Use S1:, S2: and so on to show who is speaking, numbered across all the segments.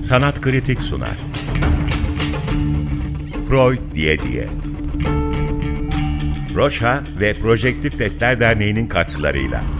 S1: Sanat Kritik sunar. Freud diye diye. Roşha ve Projektif Testler Derneği'nin katkılarıyla.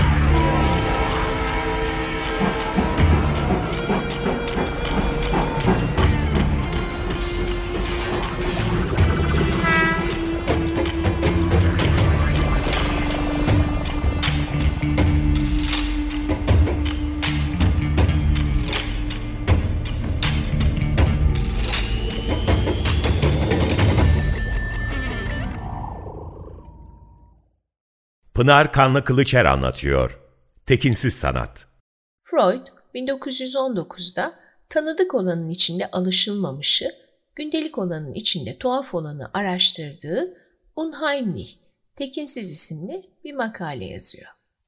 S1: Pınar Kanlı Kılıçer anlatıyor. Tekinsiz Sanat.
S2: Freud 1919'da tanıdık olanın içinde alışılmamışı, gündelik olanın içinde tuhaf olanı araştırdığı Unheimlich, Tekinsiz isimli bir makale yazıyor.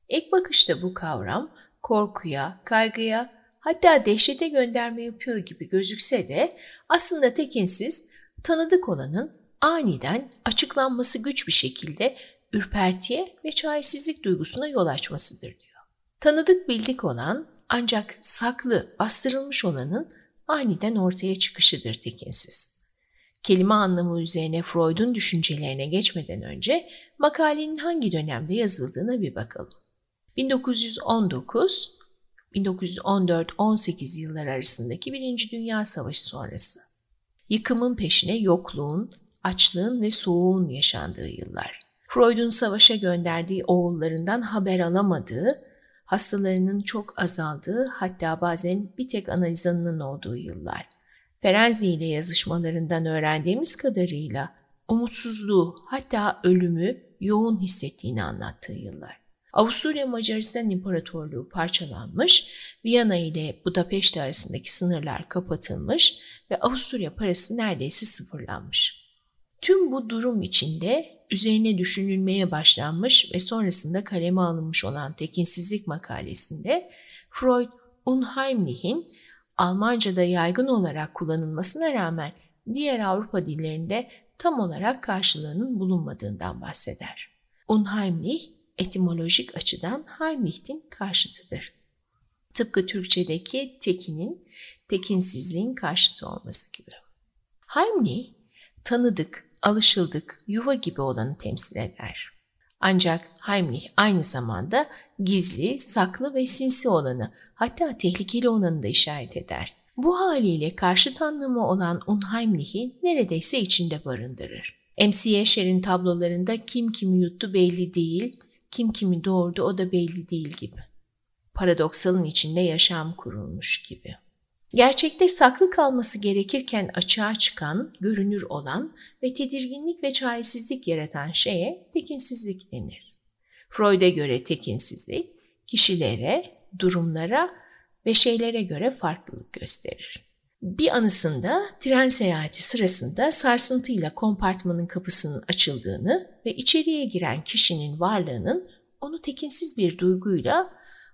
S2: İlk bakışta bu kavram korkuya, kaygıya, hatta dehşete gönderme yapıyor gibi gözükse de aslında tekinsiz, tanıdık olanın aniden açıklanması güç bir şekilde ürpertiye ve çaresizlik duygusuna yol açmasıdır diyor. Tanıdık bildik olan ancak saklı, bastırılmış olanın aniden ortaya çıkışıdır tekinsiz. Kelime anlamı üzerine Freud'un düşüncelerine geçmeden önce makalenin hangi dönemde yazıldığına bir bakalım. 1919 1914-18 yıllar arasındaki Birinci Dünya Savaşı sonrası. Yıkımın peşine yokluğun, açlığın ve soğuğun yaşandığı yıllar. Freud'un savaşa gönderdiği oğullarından haber alamadığı, hastalarının çok azaldığı hatta bazen bir tek analizanının olduğu yıllar. Ferenzi ile yazışmalarından öğrendiğimiz kadarıyla umutsuzluğu hatta ölümü yoğun hissettiğini anlattığı yıllar. Avusturya Macaristan İmparatorluğu parçalanmış, Viyana ile Budapeşte arasındaki sınırlar kapatılmış ve Avusturya parası neredeyse sıfırlanmış. Tüm bu durum içinde üzerine düşünülmeye başlanmış ve sonrasında kaleme alınmış olan tekinsizlik makalesinde Freud Unheimlich'in Almanca'da yaygın olarak kullanılmasına rağmen diğer Avrupa dillerinde tam olarak karşılığının bulunmadığından bahseder. Unheimlich, etimolojik açıdan Heimlich'in karşıtıdır. Tıpkı Türkçedeki tekinin, tekinsizliğin karşıtı olması gibi. Heimlich, tanıdık, alışıldık, yuva gibi olanı temsil eder. Ancak Heimlich aynı zamanda gizli, saklı ve sinsi olanı, hatta tehlikeli olanı da işaret eder. Bu haliyle karşıt anlamı olan Unheimlich'i neredeyse içinde barındırır. M.C. Escher'in tablolarında kim kimi yuttu belli değil, kim kimi doğurdu o da belli değil gibi. Paradoksalın içinde yaşam kurulmuş gibi. Gerçekte saklı kalması gerekirken açığa çıkan, görünür olan ve tedirginlik ve çaresizlik yaratan şeye tekinsizlik denir. Freud'e göre tekinsizlik, kişilere, durumlara ve şeylere göre farklılık gösterir. Bir anısında tren seyahati sırasında sarsıntıyla kompartmanın kapısının açıldığını ve içeriye giren kişinin varlığının onu tekinsiz bir duyguyla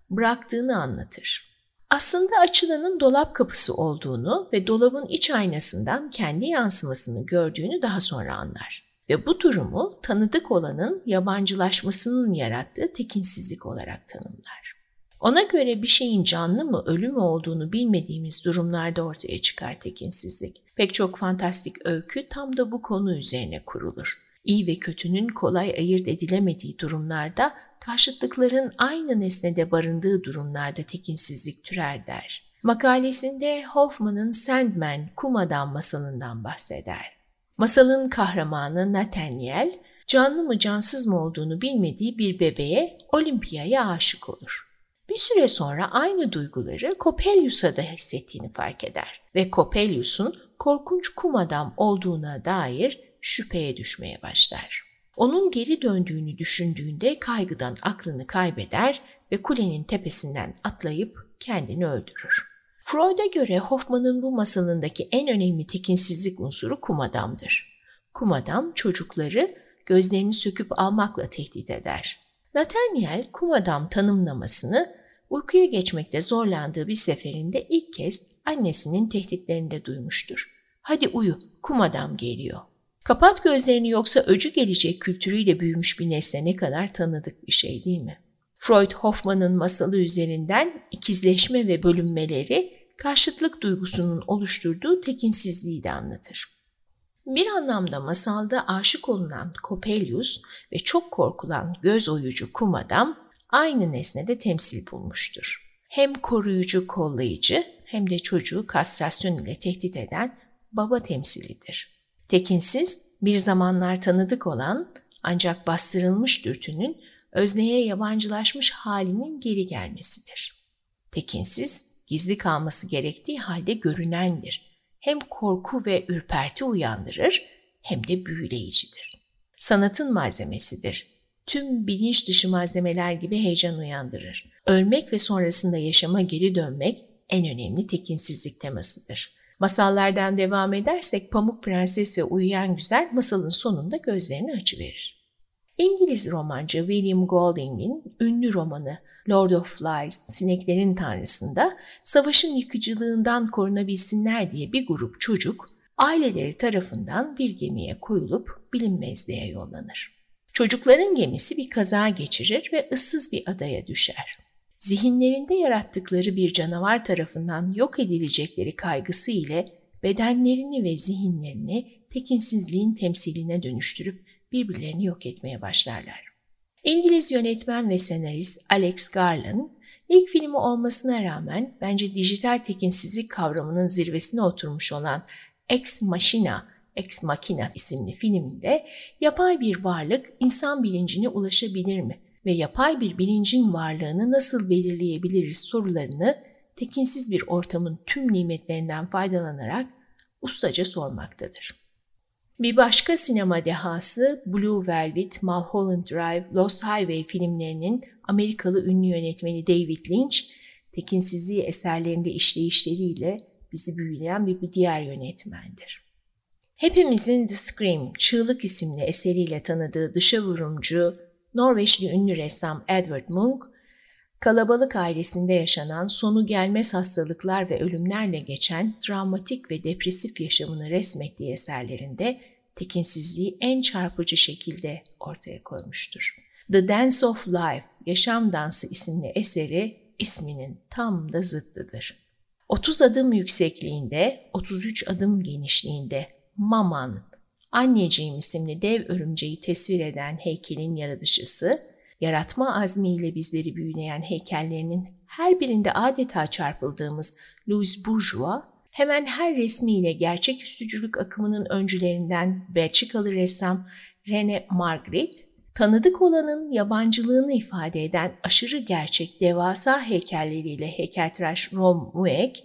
S2: bıraktığını anlatır. Aslında açılanın dolap kapısı olduğunu ve dolabın iç aynasından kendi yansımasını gördüğünü daha sonra anlar. Ve bu durumu tanıdık olanın yabancılaşmasının yarattığı tekinsizlik olarak tanımlar. Ona göre bir şeyin canlı mı ölü mü olduğunu bilmediğimiz durumlarda ortaya çıkar tekinsizlik. Pek çok fantastik öykü tam da bu konu üzerine kurulur. İyi ve kötünün kolay ayırt edilemediği durumlarda karşıtlıkların aynı nesnede barındığı durumlarda tekinsizlik türer der. Makalesinde Hoffman'ın Sandman, Kum Adam masalından bahseder. Masalın kahramanı Nathaniel, canlı mı cansız mı olduğunu bilmediği bir bebeğe Olimpiya'ya aşık olur. Bir süre sonra aynı duyguları Coppelius'a da hissettiğini fark eder ve Coppelius'un korkunç kum adam olduğuna dair şüpheye düşmeye başlar. Onun geri döndüğünü düşündüğünde kaygıdan aklını kaybeder ve kulenin tepesinden atlayıp kendini öldürür. Freud'a göre Hoffman'ın bu masalındaki en önemli tekinsizlik unsuru kum adamdır. Kum adam çocukları gözlerini söküp almakla tehdit eder. Nathaniel kum adam tanımlamasını uykuya geçmekte zorlandığı bir seferinde ilk kez annesinin tehditlerinde duymuştur. Hadi uyu, kum adam geliyor. Kapat gözlerini yoksa öcü gelecek kültürüyle büyümüş bir nesne ne kadar tanıdık bir şey değil mi? Freud Hoffman'ın masalı üzerinden ikizleşme ve bölünmeleri karşıtlık duygusunun oluşturduğu tekinsizliği de anlatır. Bir anlamda masalda aşık olunan Coppelius ve çok korkulan göz oyucu kum adam aynı nesnede temsil bulmuştur. Hem koruyucu kollayıcı hem de çocuğu kastrasyon ile tehdit eden baba temsilidir. Tekinsiz bir zamanlar tanıdık olan ancak bastırılmış dürtünün özneye yabancılaşmış halinin geri gelmesidir. Tekinsiz gizli kalması gerektiği halde görünendir. Hem korku ve ürperti uyandırır hem de büyüleyicidir. Sanatın malzemesidir. Tüm bilinç dışı malzemeler gibi heyecan uyandırır. Ölmek ve sonrasında yaşama geri dönmek en önemli tekinsizlik temasıdır. Masallardan devam edersek Pamuk Prenses ve Uyuyan Güzel masalın sonunda gözlerini açıverir. İngiliz romancı William Golding'in ünlü romanı Lord of Flies, Sineklerin Tanrısı'nda savaşın yıkıcılığından korunabilsinler diye bir grup çocuk aileleri tarafından bir gemiye koyulup bilinmezliğe yollanır. Çocukların gemisi bir kaza geçirir ve ıssız bir adaya düşer. Zihinlerinde yarattıkları bir canavar tarafından yok edilecekleri kaygısı ile bedenlerini ve zihinlerini tekinsizliğin temsiline dönüştürüp birbirlerini yok etmeye başlarlar. İngiliz yönetmen ve senarist Alex Garland, ilk filmi olmasına rağmen bence dijital tekinsizlik kavramının zirvesine oturmuş olan Ex Machina, Ex Machina isimli filminde yapay bir varlık insan bilincine ulaşabilir mi ve yapay bir bilincin varlığını nasıl belirleyebiliriz sorularını tekinsiz bir ortamın tüm nimetlerinden faydalanarak ustaca sormaktadır. Bir başka sinema dehası Blue Velvet, Mulholland Drive, Lost Highway filmlerinin Amerikalı ünlü yönetmeni David Lynch, tekinsizliği eserlerinde işleyişleriyle bizi büyüleyen bir, diğer yönetmendir. Hepimizin The Scream, Çığlık isimli eseriyle tanıdığı dışa vurumcu Norveçli ünlü ressam Edward Munch, kalabalık ailesinde yaşanan sonu gelmez hastalıklar ve ölümlerle geçen travmatik ve depresif yaşamını resmettiği eserlerinde tekinsizliği en çarpıcı şekilde ortaya koymuştur. The Dance of Life, Yaşam Dansı isimli eseri isminin tam da zıttıdır. 30 adım yüksekliğinde, 33 adım genişliğinde Maman, Anneciğim isimli dev örümceği tesvir eden heykelin yaratıcısı, yaratma azmiyle bizleri büyüleyen heykellerinin her birinde adeta çarpıldığımız Louis Bourgeois, hemen her resmiyle gerçek üstücülük akımının öncülerinden Belçikalı ressam René Magritte, tanıdık olanın yabancılığını ifade eden aşırı gerçek devasa heykelleriyle heykeltıraş Rom Mueg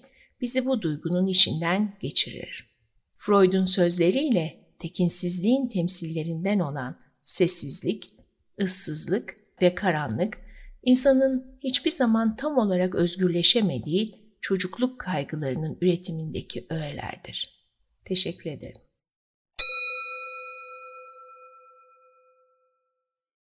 S2: bizi bu duygunun içinden geçirir. Freud'un sözleriyle tekinsizliğin temsillerinden olan sessizlik, ıssızlık ve karanlık, insanın hiçbir zaman tam olarak özgürleşemediği çocukluk kaygılarının üretimindeki öğelerdir. Teşekkür ederim.